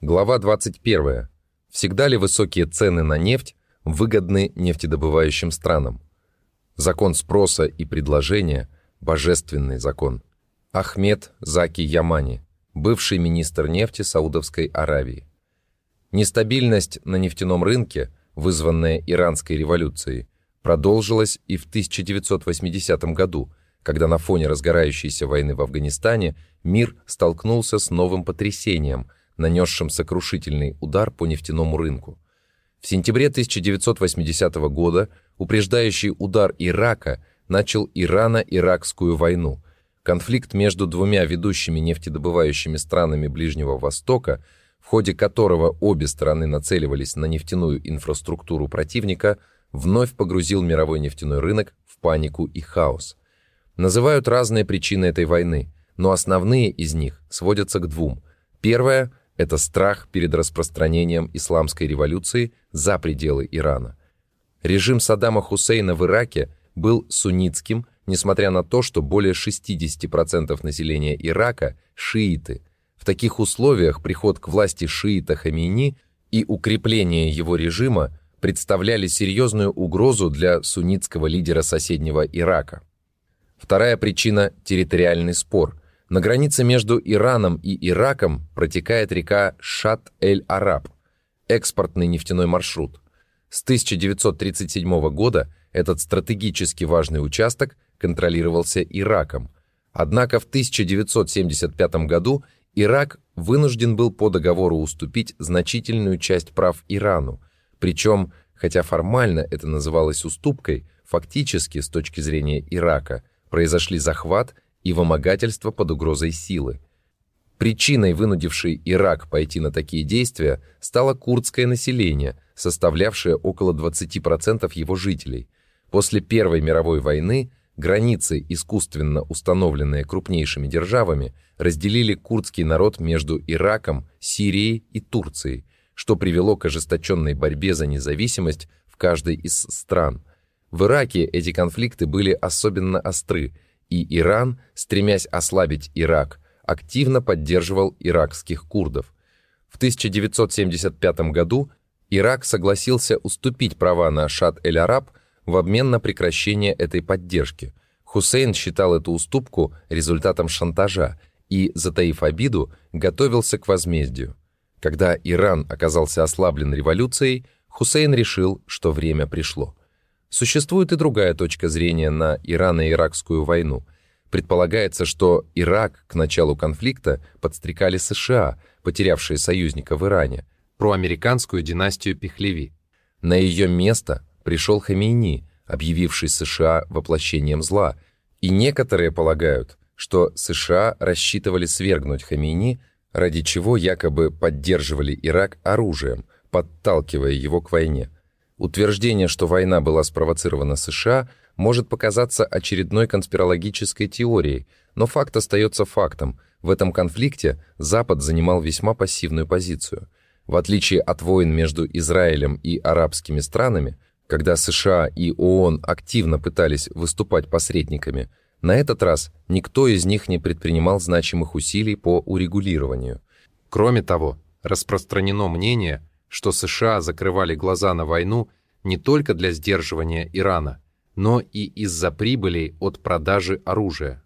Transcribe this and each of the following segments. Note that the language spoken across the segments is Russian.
Глава 21. Всегда ли высокие цены на нефть выгодны нефтедобывающим странам? Закон спроса и предложения – божественный закон. Ахмед Заки Ямани, бывший министр нефти Саудовской Аравии. Нестабильность на нефтяном рынке, вызванная иранской революцией, продолжилась и в 1980 году, когда на фоне разгорающейся войны в Афганистане мир столкнулся с новым потрясением, нанесшим сокрушительный удар по нефтяному рынку. В сентябре 1980 года упреждающий удар Ирака начал Ирано-Иракскую войну. Конфликт между двумя ведущими нефтедобывающими странами Ближнего Востока, в ходе которого обе стороны нацеливались на нефтяную инфраструктуру противника, вновь погрузил мировой нефтяной рынок в панику и хаос. Называют разные причины этой войны, но основные из них сводятся к двум. Первая – это страх перед распространением исламской революции за пределы Ирана. Режим Саддама Хусейна в Ираке был суннитским, несмотря на то, что более 60% населения Ирака – шииты. В таких условиях приход к власти шиита Хамини и укрепление его режима представляли серьезную угрозу для суннитского лидера соседнего Ирака. Вторая причина – территориальный спор. На границе между Ираном и Ираком протекает река Шат-эль-Араб, экспортный нефтяной маршрут. С 1937 года этот стратегически важный участок контролировался Ираком. Однако в 1975 году Ирак вынужден был по договору уступить значительную часть прав Ирану, причем, хотя формально это называлось уступкой, фактически, с точки зрения Ирака, произошли захват и вымогательство под угрозой силы. Причиной, вынудившей Ирак пойти на такие действия, стало курдское население, составлявшее около 20% его жителей. После Первой мировой войны границы, искусственно установленные крупнейшими державами, разделили курдский народ между Ираком, Сирией и Турцией, что привело к ожесточенной борьбе за независимость в каждой из стран. В Ираке эти конфликты были особенно остры, и Иран, стремясь ослабить Ирак, активно поддерживал иракских курдов. В 1975 году Ирак согласился уступить права на Шат-эль-Араб в обмен на прекращение этой поддержки. Хусейн считал эту уступку результатом шантажа и, затаив обиду, готовился к возмездию. Когда Иран оказался ослаблен революцией, Хусейн решил, что время пришло. Существует и другая точка зрения на Ирано-Иракскую войну. Предполагается, что Ирак к началу конфликта подстрекали США, потерявшие союзника в Иране, проамериканскую династию Пехлеви. На ее место пришел Хамейни, объявивший США воплощением зла, и некоторые полагают, что США рассчитывали свергнуть Хамейни, ради чего якобы поддерживали Ирак оружием, подталкивая его к войне – Утверждение, что война была спровоцирована США, может показаться очередной конспирологической теорией, но факт остается фактом. В этом конфликте Запад занимал весьма пассивную позицию. В отличие от войн между Израилем и арабскими странами, когда США и ООН активно пытались выступать посредниками, на этот раз никто из них не предпринимал значимых усилий по урегулированию. Кроме того, распространено мнение, что США закрывали глаза на войну не только для сдерживания Ирана, но и из-за прибылей от продажи оружия.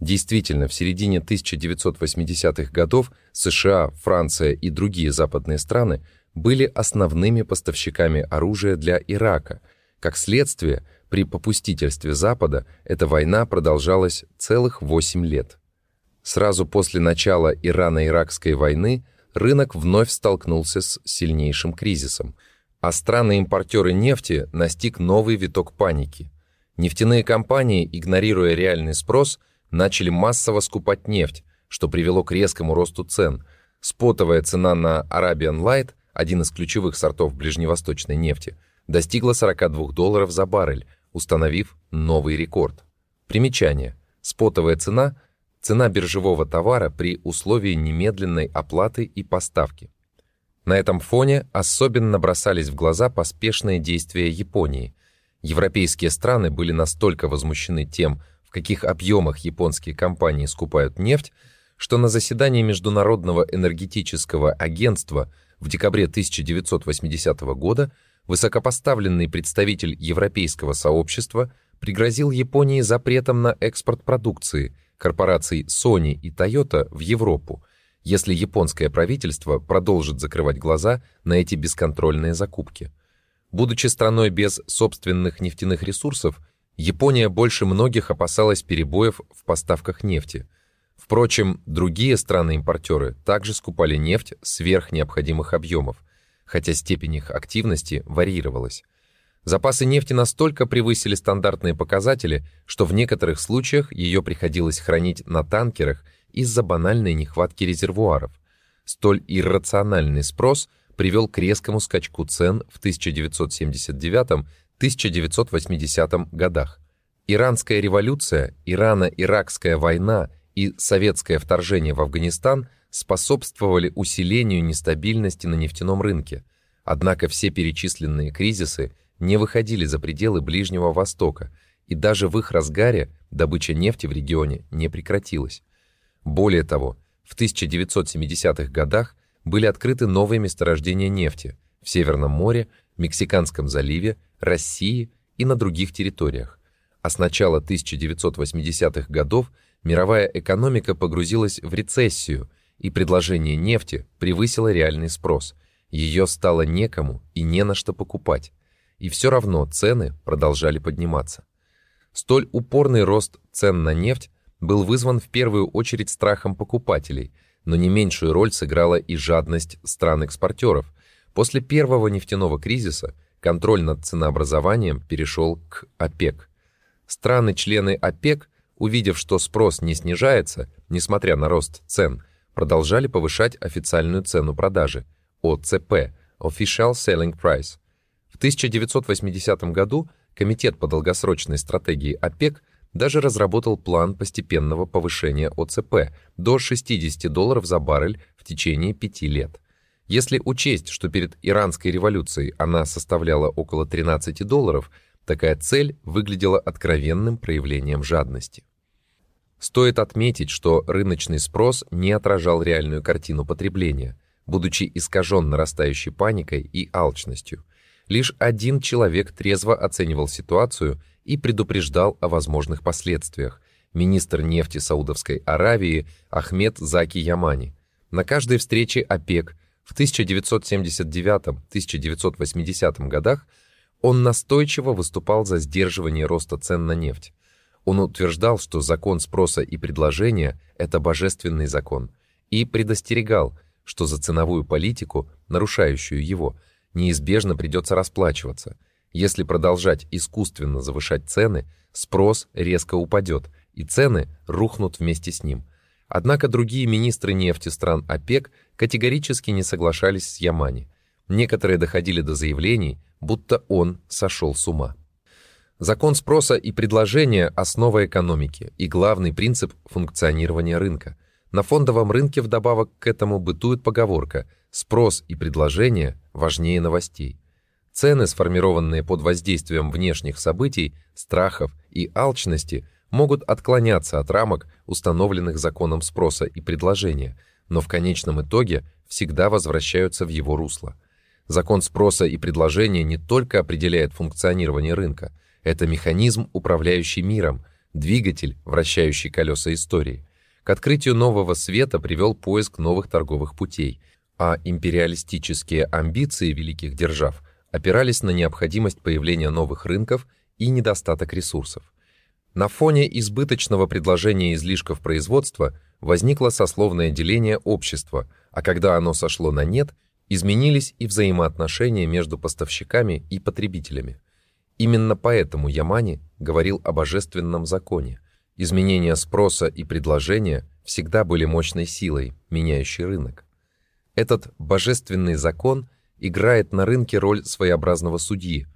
Действительно, в середине 1980-х годов США, Франция и другие западные страны были основными поставщиками оружия для Ирака. Как следствие, при попустительстве Запада эта война продолжалась целых 8 лет. Сразу после начала Ирано-Иракской войны рынок вновь столкнулся с сильнейшим кризисом, а страны-импортеры нефти настиг новый виток паники. Нефтяные компании, игнорируя реальный спрос, начали массово скупать нефть, что привело к резкому росту цен. Спотовая цена на Arabian Light, один из ключевых сортов ближневосточной нефти, достигла 42 долларов за баррель, установив новый рекорд. Примечание. Спотовая цена – цена биржевого товара при условии немедленной оплаты и поставки. На этом фоне особенно бросались в глаза поспешные действия Японии. Европейские страны были настолько возмущены тем, в каких объемах японские компании скупают нефть, что на заседании Международного энергетического агентства в декабре 1980 года высокопоставленный представитель европейского сообщества пригрозил Японии запретом на экспорт продукции корпораций Sony и Toyota в Европу, если японское правительство продолжит закрывать глаза на эти бесконтрольные закупки. Будучи страной без собственных нефтяных ресурсов, Япония больше многих опасалась перебоев в поставках нефти. Впрочем, другие страны-импортеры также скупали нефть сверх необходимых объемов, хотя степень их активности варьировалась. Запасы нефти настолько превысили стандартные показатели, что в некоторых случаях ее приходилось хранить на танкерах из-за банальной нехватки резервуаров. Столь иррациональный спрос привел к резкому скачку цен в 1979-1980 годах. Иранская революция, Ирано-Иракская война и советское вторжение в Афганистан способствовали усилению нестабильности на нефтяном рынке. Однако все перечисленные кризисы не выходили за пределы Ближнего Востока, и даже в их разгаре добыча нефти в регионе не прекратилась. Более того, в 1970-х годах были открыты новые месторождения нефти в Северном море, Мексиканском заливе, России и на других территориях. А с начала 1980-х годов мировая экономика погрузилась в рецессию, и предложение нефти превысило реальный спрос. Ее стало некому и не на что покупать и все равно цены продолжали подниматься. Столь упорный рост цен на нефть был вызван в первую очередь страхом покупателей, но не меньшую роль сыграла и жадность стран-экспортеров. После первого нефтяного кризиса контроль над ценообразованием перешел к ОПЕК. Страны-члены ОПЕК, увидев, что спрос не снижается, несмотря на рост цен, продолжали повышать официальную цену продажи, ОЦП, Official Selling Price, 1980 году Комитет по долгосрочной стратегии ОПЕК даже разработал план постепенного повышения ОЦП до 60 долларов за баррель в течение пяти лет. Если учесть, что перед иранской революцией она составляла около 13 долларов, такая цель выглядела откровенным проявлением жадности. Стоит отметить, что рыночный спрос не отражал реальную картину потребления, будучи искажен нарастающей паникой и алчностью. Лишь один человек трезво оценивал ситуацию и предупреждал о возможных последствиях – министр нефти Саудовской Аравии Ахмед Заки Ямани. На каждой встрече ОПЕК в 1979-1980 годах он настойчиво выступал за сдерживание роста цен на нефть. Он утверждал, что закон спроса и предложения – это божественный закон, и предостерегал, что за ценовую политику, нарушающую его – неизбежно придется расплачиваться. Если продолжать искусственно завышать цены, спрос резко упадет, и цены рухнут вместе с ним. Однако другие министры нефти стран ОПЕК категорически не соглашались с Ямани. Некоторые доходили до заявлений, будто он сошел с ума. Закон спроса и предложения – основа экономики и главный принцип функционирования рынка. На фондовом рынке вдобавок к этому бытует поговорка «спрос и предложение важнее новостей. Цены, сформированные под воздействием внешних событий, страхов и алчности, могут отклоняться от рамок, установленных законом спроса и предложения, но в конечном итоге всегда возвращаются в его русло. Закон спроса и предложения не только определяет функционирование рынка, это механизм, управляющий миром, двигатель, вращающий колеса истории. Открытию нового света привел поиск новых торговых путей, а империалистические амбиции великих держав опирались на необходимость появления новых рынков и недостаток ресурсов. На фоне избыточного предложения излишков производства возникло сословное деление общества, а когда оно сошло на нет, изменились и взаимоотношения между поставщиками и потребителями. Именно поэтому Ямани говорил о божественном законе. Изменения спроса и предложения всегда были мощной силой, меняющей рынок. Этот божественный закон играет на рынке роль своеобразного судьи.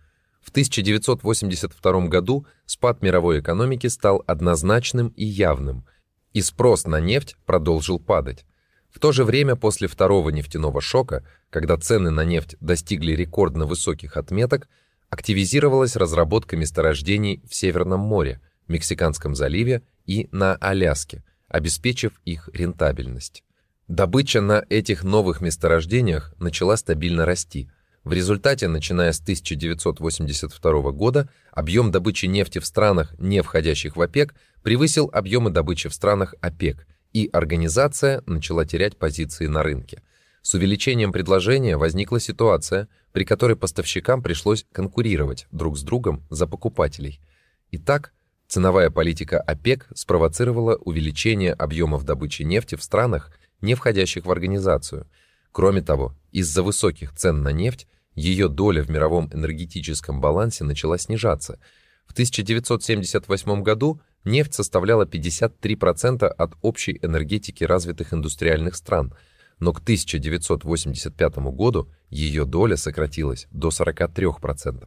В 1982 году спад мировой экономики стал однозначным и явным, и спрос на нефть продолжил падать. В то же время после второго нефтяного шока, когда цены на нефть достигли рекордно высоких отметок, активизировалась разработка месторождений в Северном море, Мексиканском заливе и на Аляске – обеспечив их рентабельность. Добыча на этих новых месторождениях начала стабильно расти. В результате, начиная с 1982 года, объем добычи нефти в странах, не входящих в ОПЕК, превысил объемы добычи в странах ОПЕК, и организация начала терять позиции на рынке. С увеличением предложения возникла ситуация, при которой поставщикам пришлось конкурировать друг с другом за покупателей. Итак, ценовая политика ОПЕК спровоцировала увеличение объемов добычи нефти в странах, не входящих в организацию. Кроме того, из-за высоких цен на нефть ее доля в мировом энергетическом балансе начала снижаться. В 1978 году нефть составляла 53% от общей энергетики развитых индустриальных стран, но к 1985 году ее доля сократилась до 43%.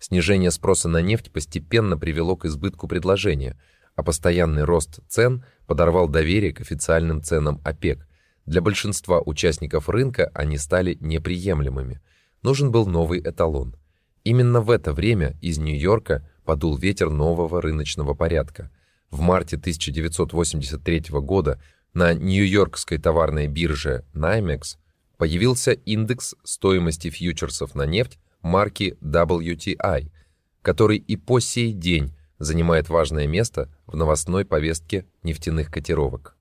Снижение спроса на нефть постепенно привело к избытку предложения, а постоянный рост цен подорвал доверие к официальным ценам ОПЕК. Для большинства участников рынка они стали неприемлемыми. Нужен был новый эталон. Именно в это время из Нью-Йорка подул ветер нового рыночного порядка. В марте 1983 года на Нью-Йоркской товарной бирже NYMEX появился индекс стоимости фьючерсов на нефть марки WTI, который и по сей день занимает важное место в новостной повестке нефтяных котировок.